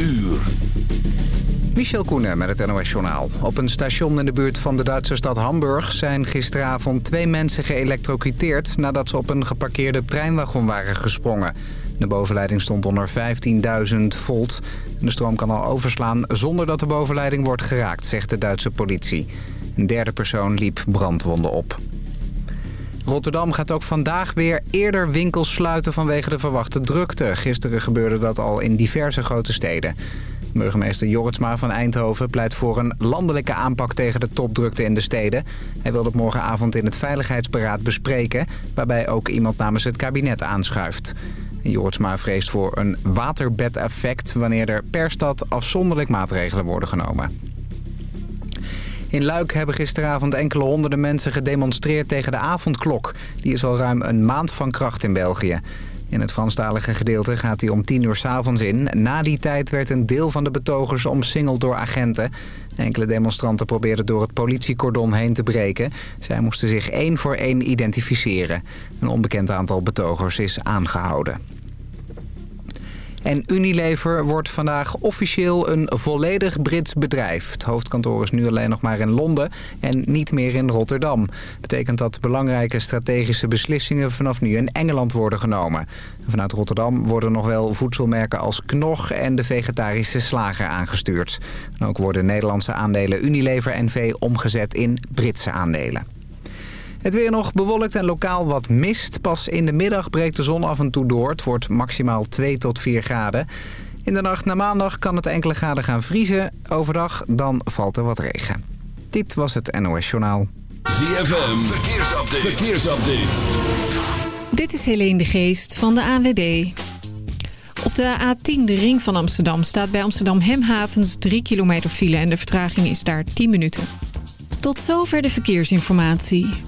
uur. Michel Koenen met het NOS-journaal. Op een station in de buurt van de Duitse stad Hamburg... zijn gisteravond twee mensen geëlectrocuteerd... nadat ze op een geparkeerde treinwagon waren gesprongen. De bovenleiding stond onder 15.000 volt. De stroom kan al overslaan zonder dat de bovenleiding wordt geraakt, zegt de Duitse politie. Een derde persoon liep brandwonden op. Rotterdam gaat ook vandaag weer eerder winkels sluiten vanwege de verwachte drukte. Gisteren gebeurde dat al in diverse grote steden. Burgemeester Jorritsma van Eindhoven pleit voor een landelijke aanpak tegen de topdrukte in de steden. Hij wil dat morgenavond in het Veiligheidsberaad bespreken, waarbij ook iemand namens het kabinet aanschuift. Jorritsma vreest voor een waterbedeffect wanneer er per stad afzonderlijk maatregelen worden genomen. In Luik hebben gisteravond enkele honderden mensen gedemonstreerd tegen de avondklok. Die is al ruim een maand van kracht in België. In het Franstalige gedeelte gaat hij om 10 uur s'avonds in. Na die tijd werd een deel van de betogers omsingeld door agenten. Enkele demonstranten probeerden door het politiecordon heen te breken. Zij moesten zich één voor één identificeren. Een onbekend aantal betogers is aangehouden. En Unilever wordt vandaag officieel een volledig Brits bedrijf. Het hoofdkantoor is nu alleen nog maar in Londen en niet meer in Rotterdam. Betekent dat belangrijke strategische beslissingen vanaf nu in Engeland worden genomen. Vanuit Rotterdam worden nog wel voedselmerken als Knog en de vegetarische slager aangestuurd. Ook worden Nederlandse aandelen Unilever NV omgezet in Britse aandelen. Het weer nog bewolkt en lokaal wat mist. Pas in de middag breekt de zon af en toe door. Het wordt maximaal 2 tot 4 graden. In de nacht naar maandag kan het enkele graden gaan vriezen. Overdag dan valt er wat regen. Dit was het NOS Journaal. ZFM, verkeersupdate. verkeersupdate. Dit is Helene de Geest van de ANWB. Op de A10, de ring van Amsterdam, staat bij Amsterdam Hemhavens 3 kilometer file... en de vertraging is daar 10 minuten. Tot zover de verkeersinformatie.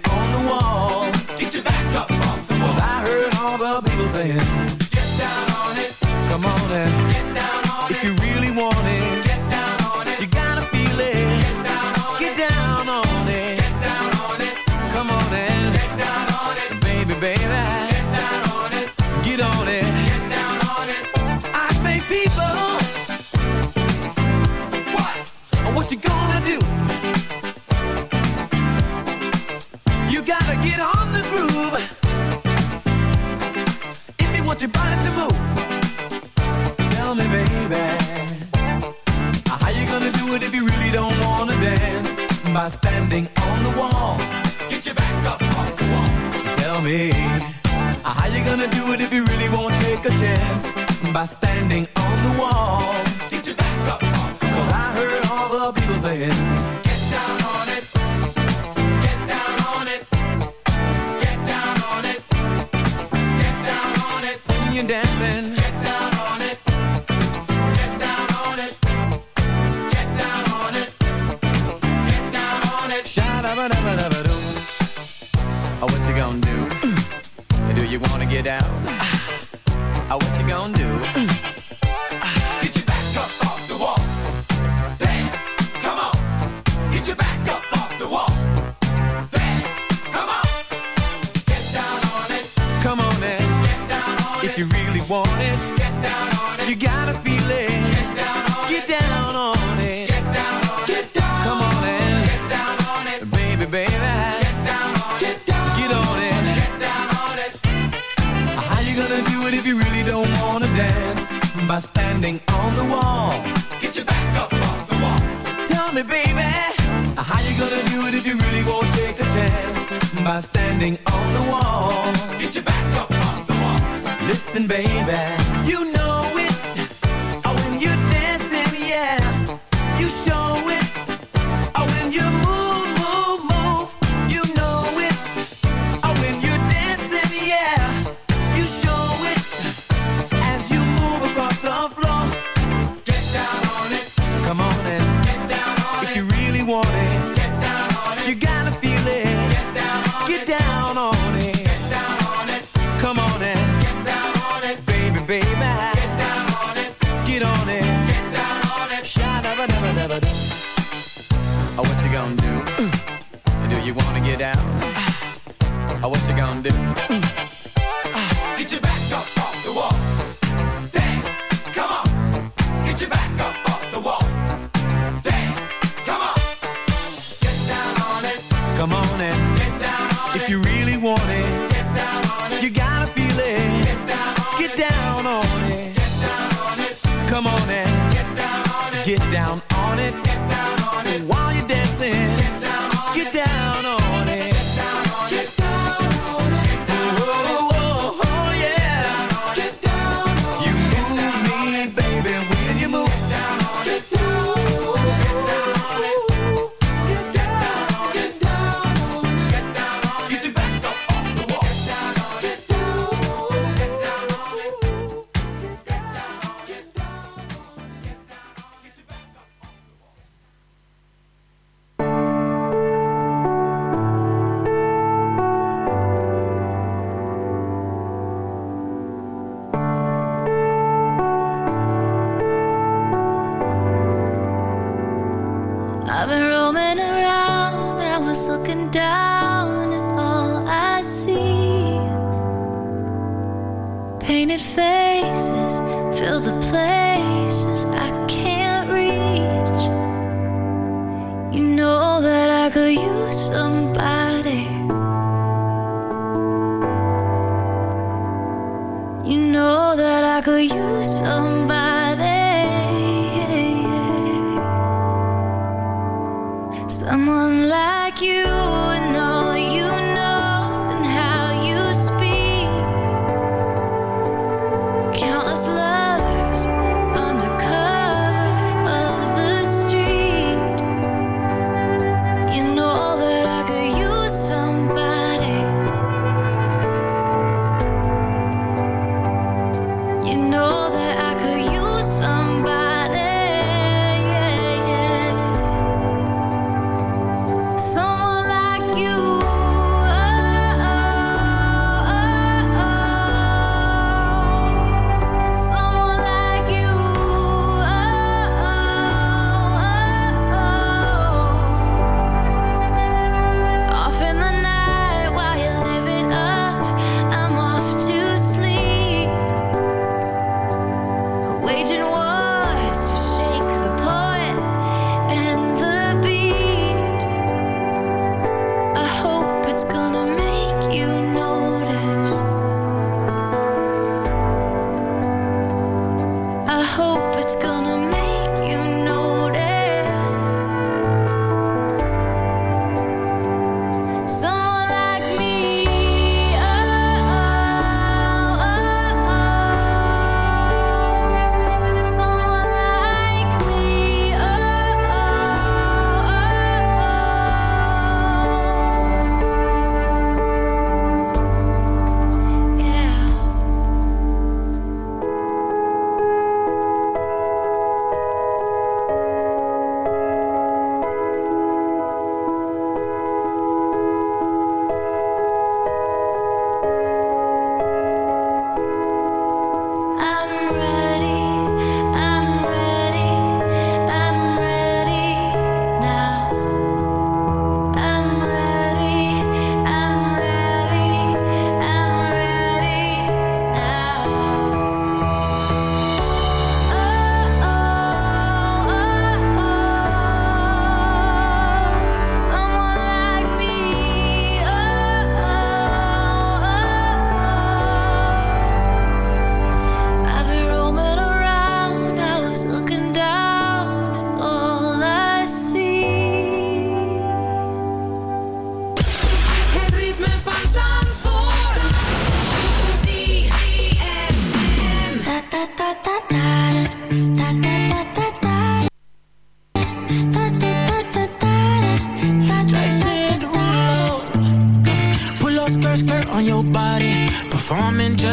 you gonna do it if you really won't take a chance? By standing on the wall. Get your back up off the wall. Listen, baby.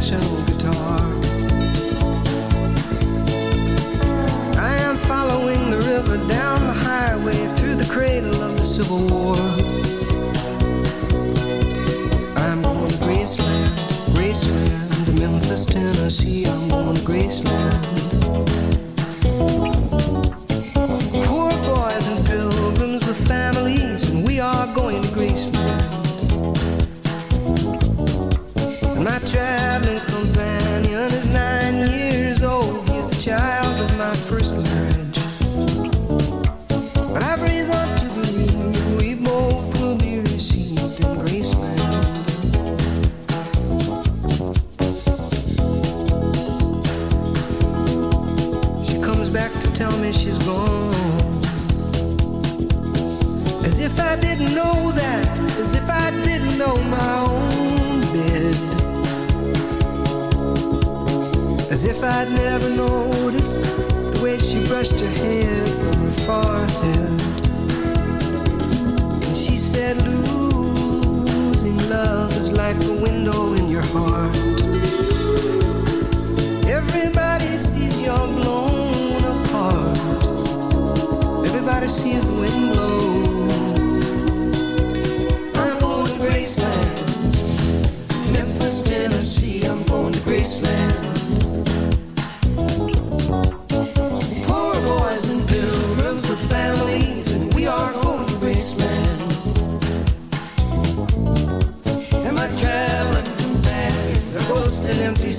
Window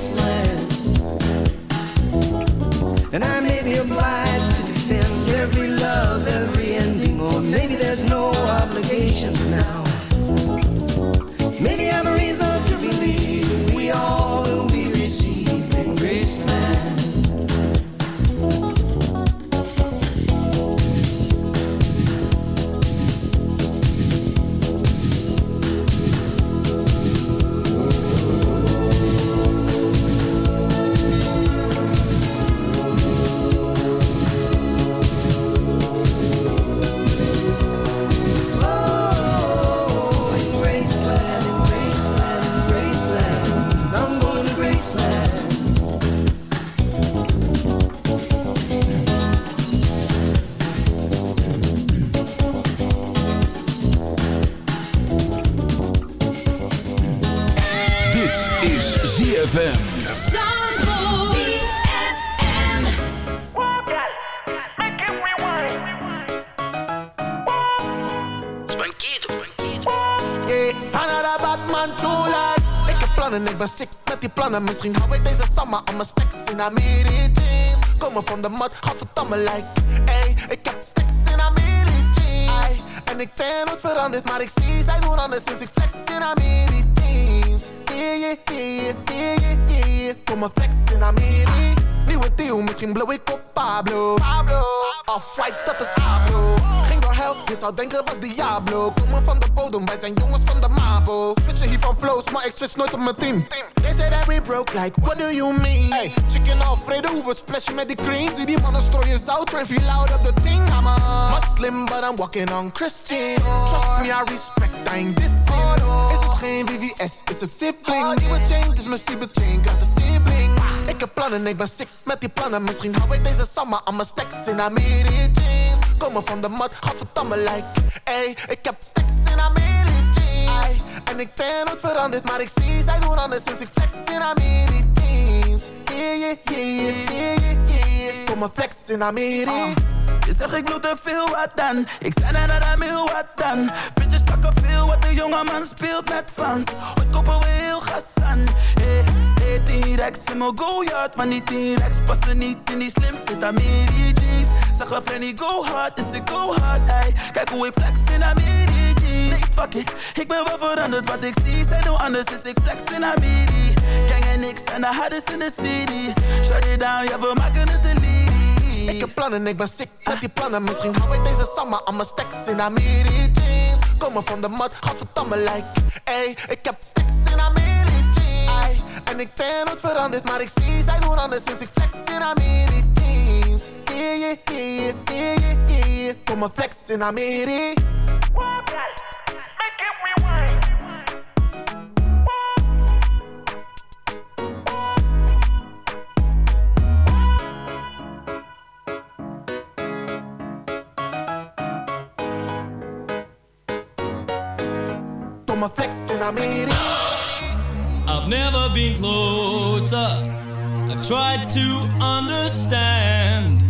See Misschien hou ik deze summer mijn stacks in Amiri jeans. Komen van de mat, godverdamme like. Ey, ik heb stacks in Amiri jeans. En ik ben nooit veranderd, maar ik zie zij doen anders sinds ik flex in Amiri jeans. Yeah, yeah, yeah, yeah, yeah, yeah. Kom maar flex in Amiri. Nieuwe deal, misschien blow ik op Pablo. Pablo. Off-white, dat is Pablo. Hell, je zou denken was Diablo. Komen van de bodem, wij zijn jongens van de MAVO. Switchen hier van flows, maar ik switch nooit op mijn team. They say that we broke, like what do you mean? Hey, chicken Alfredo, we splashen met die cream. Zie die mannen strooien zout, train feel loud op the ting. Muslim, but I'm walking on Christian. Trust me, I respect, I ain't. Is het geen VVS, is het sibling? Nieuwe chain, dus mijn cyber chain, got the sibling. Ik heb plannen, ik ben sick met die plannen. Misschien hou ik deze summer aan mijn stacks in jeans. Komen van de mat, godverdamme like. Ey, ik heb stacks in jeans. En ik ben nooit veranderd, maar ik zie zij doen anders sinds ik flex in Amiri jeans. Yeah, yeah, yeah, yeah, yeah. Kom maar flex in Amiri. Je zegt ik doe te veel wat dan Ik zei net dat hij wil wat dan Bitches pakken veel wat de jonge man speelt met fans Ooit kopen we heel gas aan Hey, hey, T-Rex in mijn go-yard Van die T-Rex passen niet in die slim fit Amiri jeans Zeg wel Fanny go hard, dus ik go hard ey. Kijk hoe ik flex in Amiri jeans Nee, fuck it, ik ben wel veranderd Wat ik zie, zij doen anders Dus ik flex in Amiri Gang en niks en de hardest in the city Shut it down, ja we maken het een Ik heb plannen, ik ben sick met die plannen. Misschien hou ik deze summer aan mijn stacks in Amiri jeans. Komen van de mat, godverdamme like. Ey, ik heb stacks in Amiri jeans. Ay, en ik ben nooit veranderd, maar ik zie zij doen anders sinds ik flex in Amiri jeans. Yeah, yeah, yeah, yeah, yeah, yeah, yeah. Kom maar flex in Amiri. Kom maar flex in Amiri. I've never been closer. I've tried to understand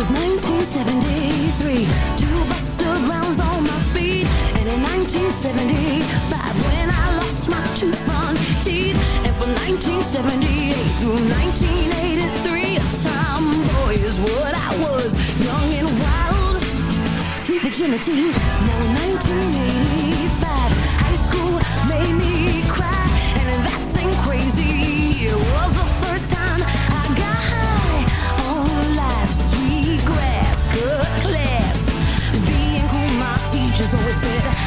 was 1973. Two buster rounds on my feet. And in 1975, when I lost my two front teeth. And from 1978 through 1983, a tomboy is what I was. Young and wild, sweet virginity. Now in 1985, high school made me cry. And that's ain't crazy it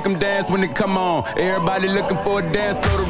make them dance when they come on. Everybody looking for a dance, throw the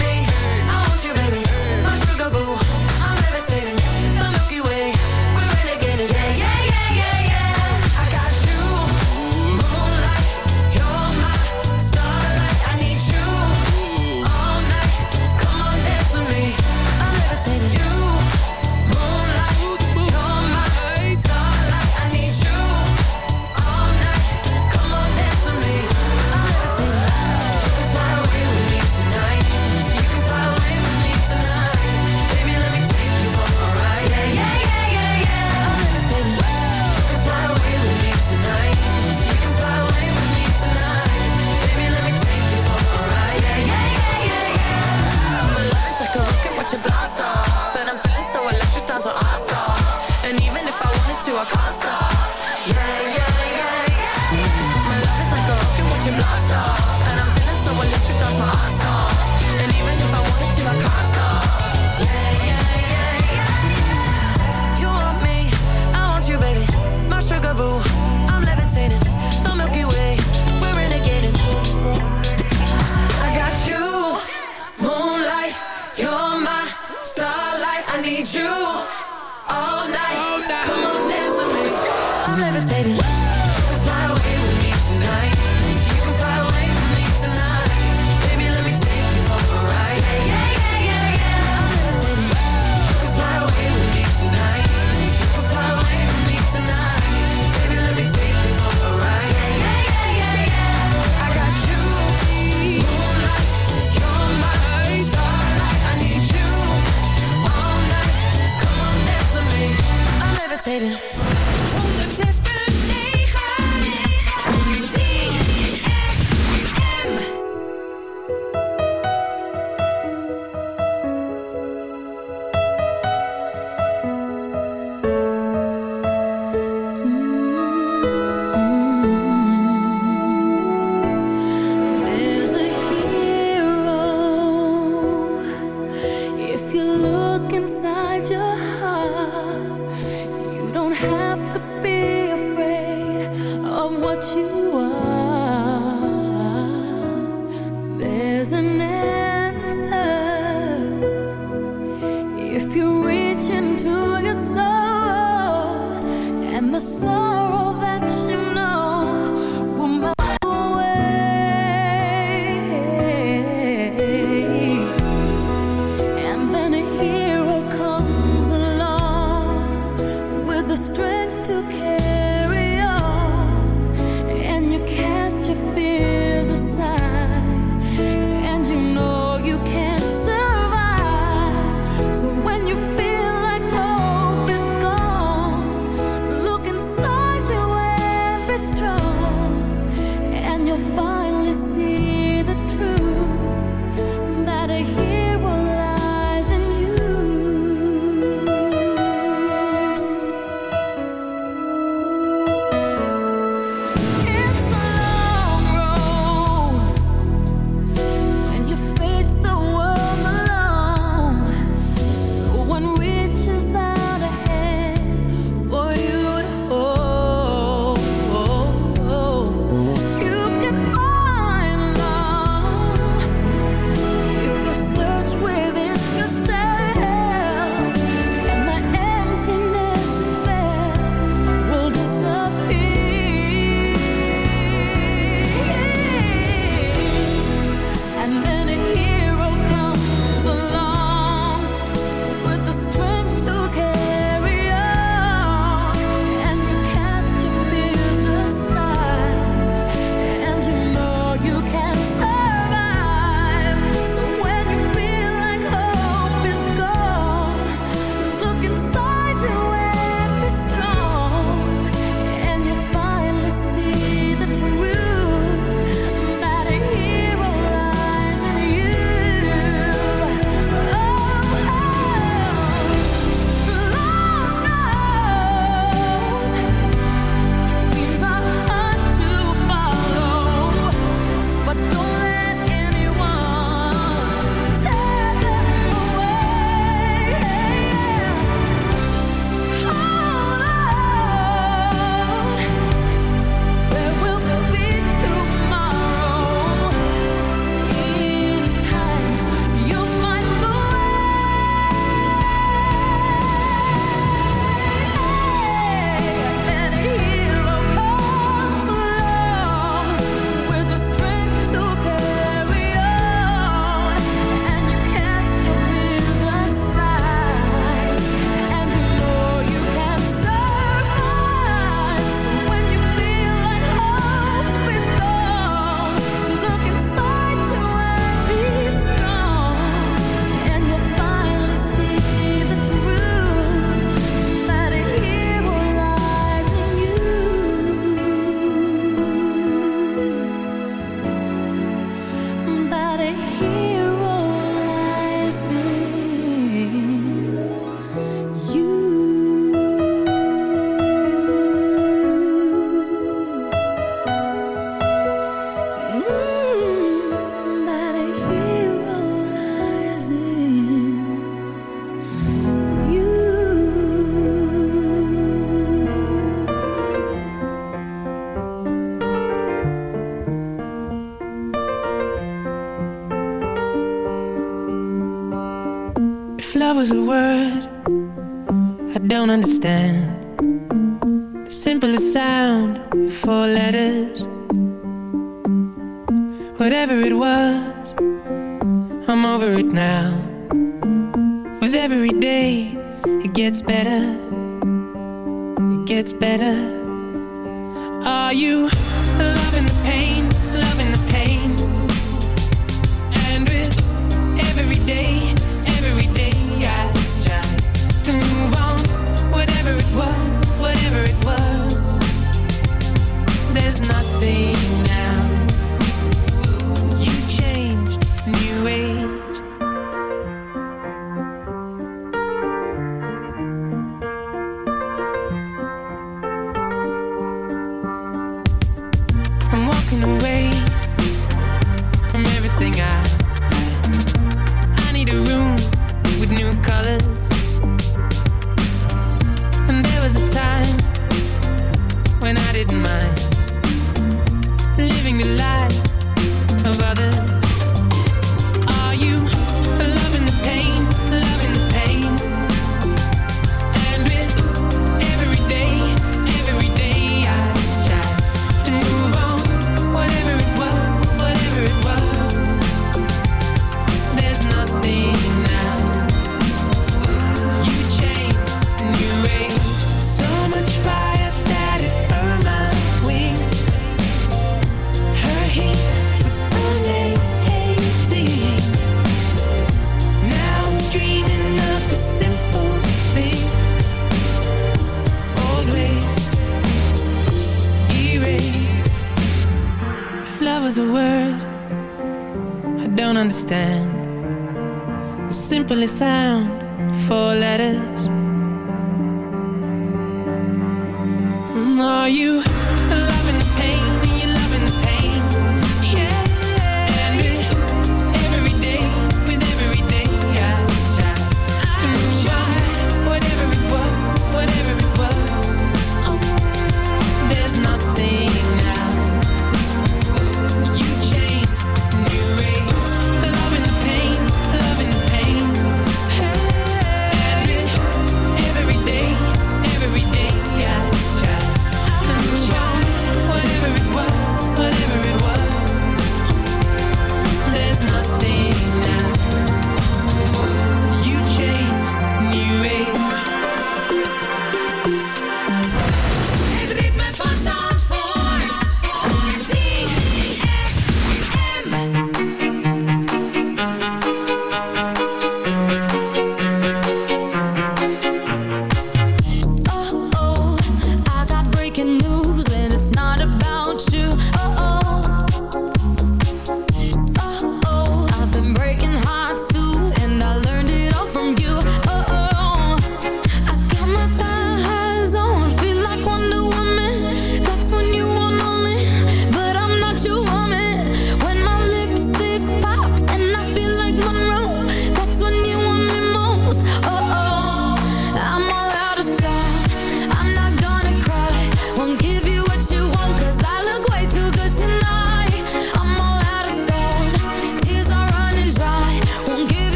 To, I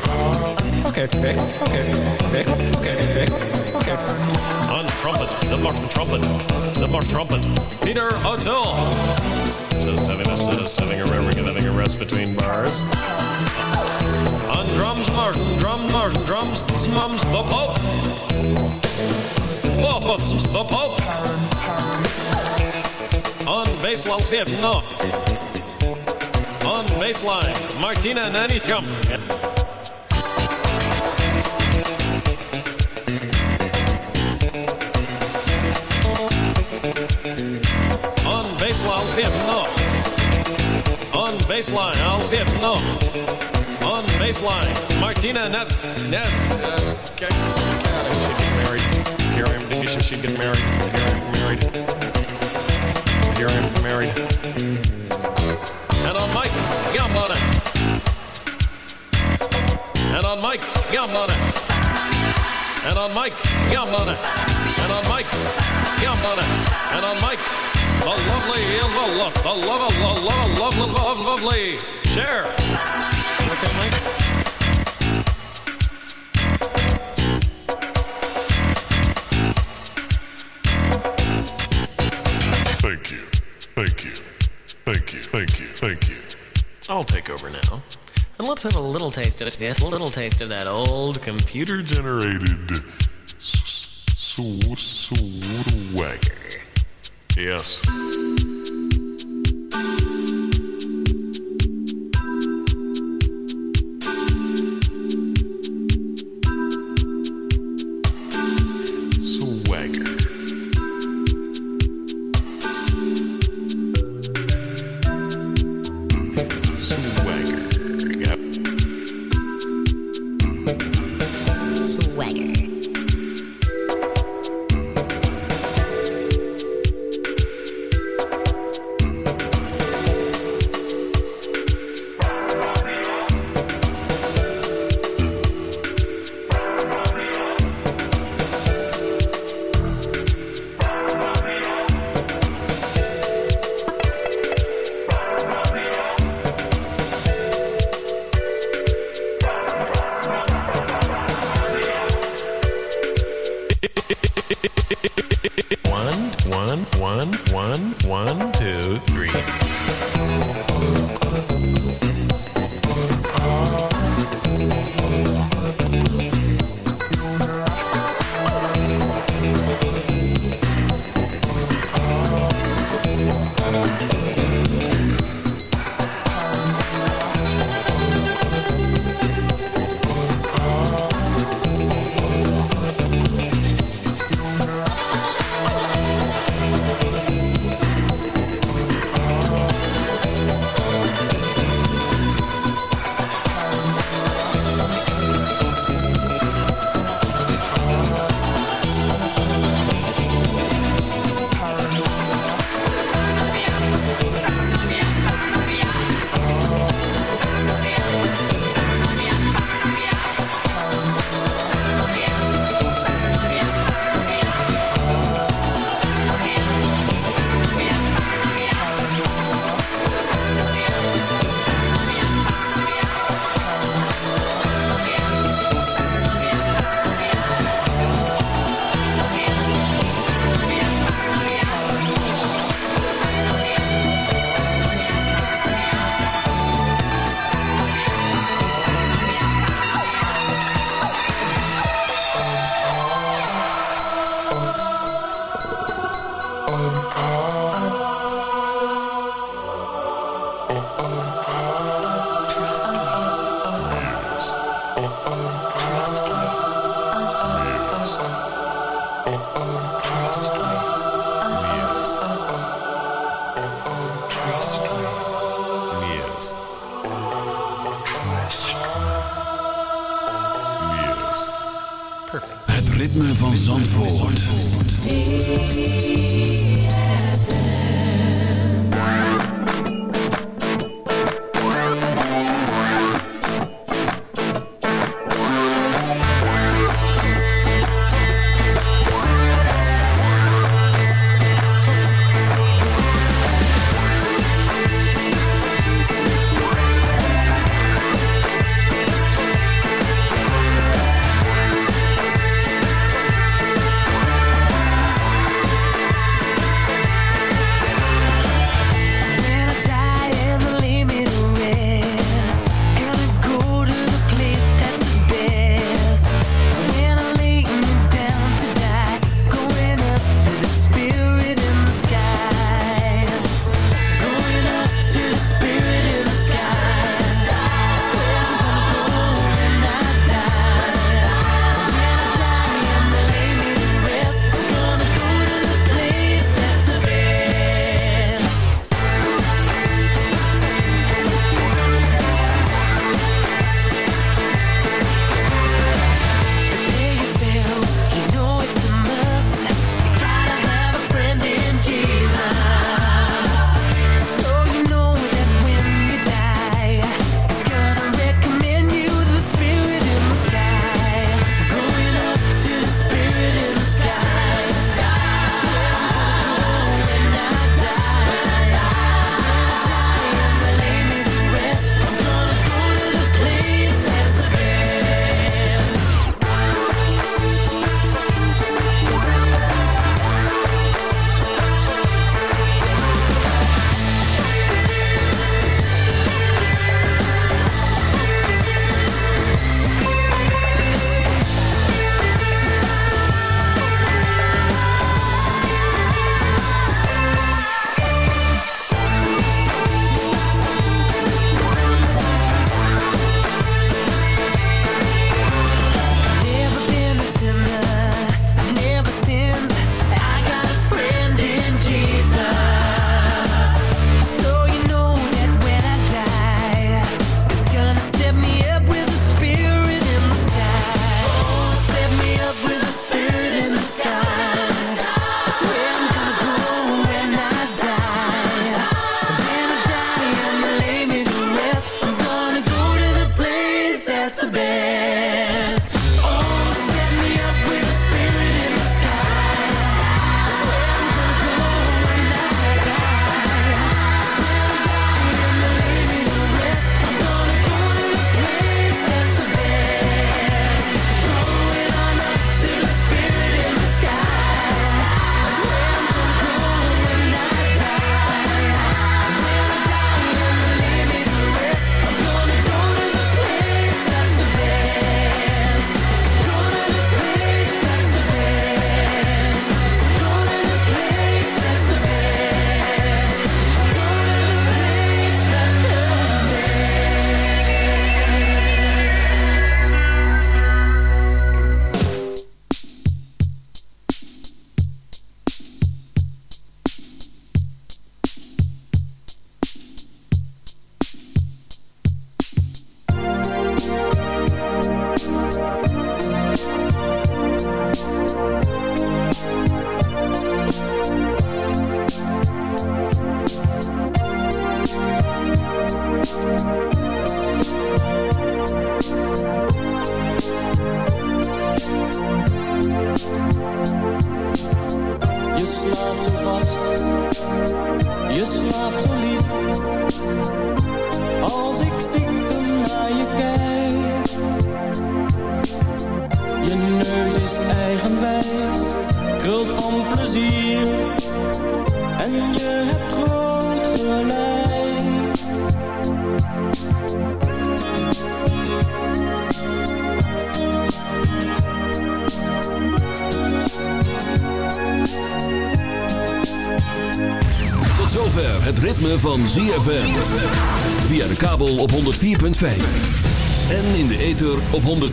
band getting bigger? Okay, okay, okay, okay, okay, okay, okay. On trumpet, the Martin trumpet, the Martin trumpet, Peter O'Toole. Just having a just having a re- having a rest between bars. On drums, Martin, drum, Martin, drums, mums, the Pope. Oh, it's the Pope. On bass, I'll see it, no. On baseline, Martina Nanny's come. It, no. On baseline, I'll it, no. On baseline, Martina Net. Net. Uh, okay. Married. Here I am. Maybe she get married. Here I am married. Here I am married. And on Mike, it. And on Mike, it. And on Mike, it. And on Mike, it. And on Mike, the lovely, the love, the love, the love, love, love, love, lovely. Share. Okay, Mike. Thank you. Thank you. Thank you. Thank you. Thank you. I'll take over now. And let's have a little taste of it. Yes, a little taste of that old computer Generated swagger. Yes.